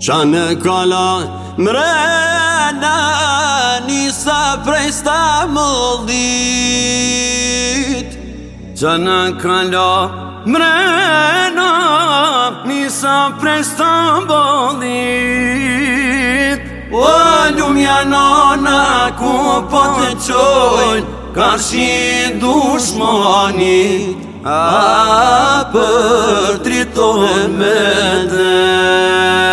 Qa në kala mrena Nisa prej sta më dhit Qa në kala mrena Nisa prej sta më dhit O ljumja nana ku po të qojnë Ka shi dushmanit A për triton me dhe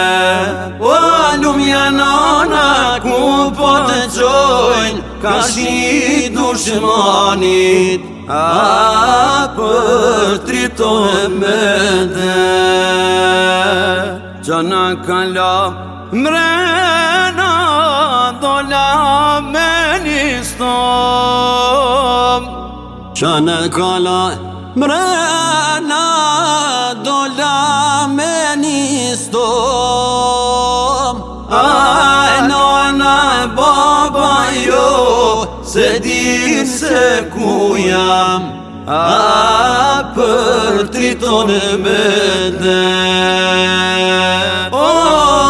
të gjojnë Ka shqit dushmanit A për trito me dhe Gjana ka la mrena Do la me njëstom Gjana ka la mrena Do la me njëstom A Jo, se din se ku jam A për tri tonë më dëtë O,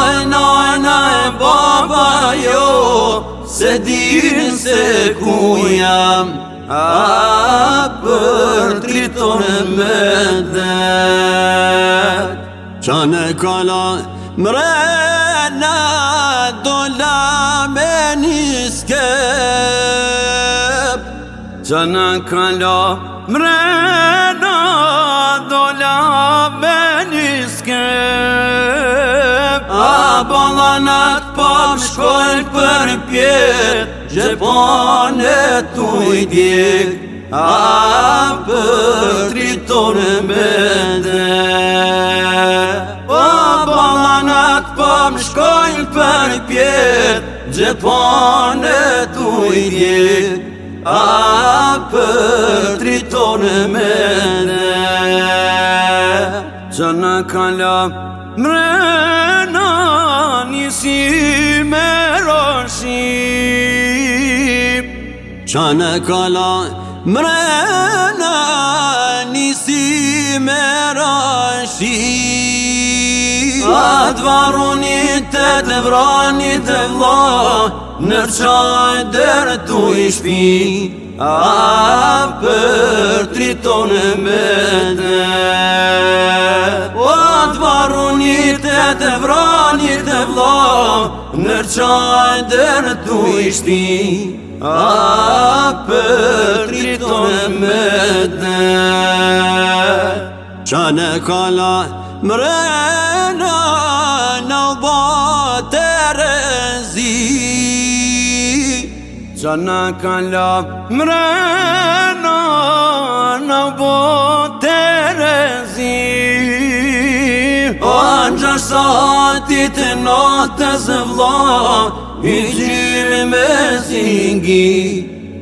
e nana e baba Jo, se din se ku jam A për tri tonë më dëtë Qane kala mre na do la me niske Gjana kala mrena do la me niske A balanat pa po më shkojnë për pjetë Gje bane tu i A për tritore me dhe shkojnë për pjetë Gjepon e tu i dje A për triton e mene Që në kalla mrena Nisi me rëshim Që në kalla mrena Nisi me rëshim Shkat varunit të të vranit të vla Nër qaj dërë të i shpi A për triton e mbete Shkat varuni të të vrani e vla Nër qaj dërë të ishti A për triton e mbete Qa në kala mre Qa në kala mrena në botë të rezi O në gjashatit e natë të zëvla I gjyri me zingi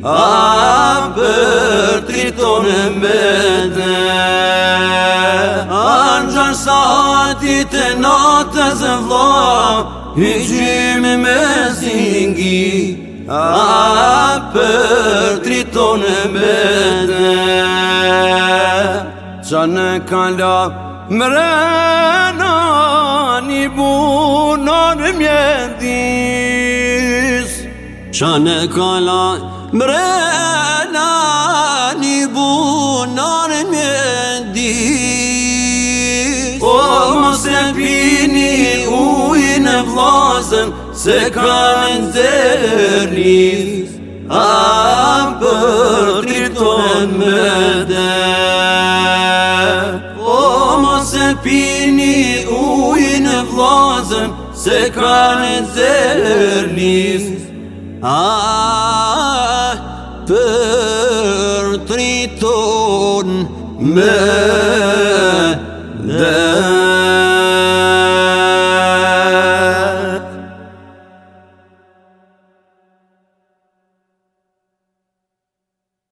A për triton e mbete A në gjashatit e natë të zëvla I gjyri me zingi A për triton e bete Qa në kala mrena Një bunon e mjedis Qa në kala mrena Një bunon e O mos e pini ujnë e vlazën se ka në zërnit, a për tri me dhe. O po mos e pini uj në vlozëm, se ka në zërnit, a për tri me dhe.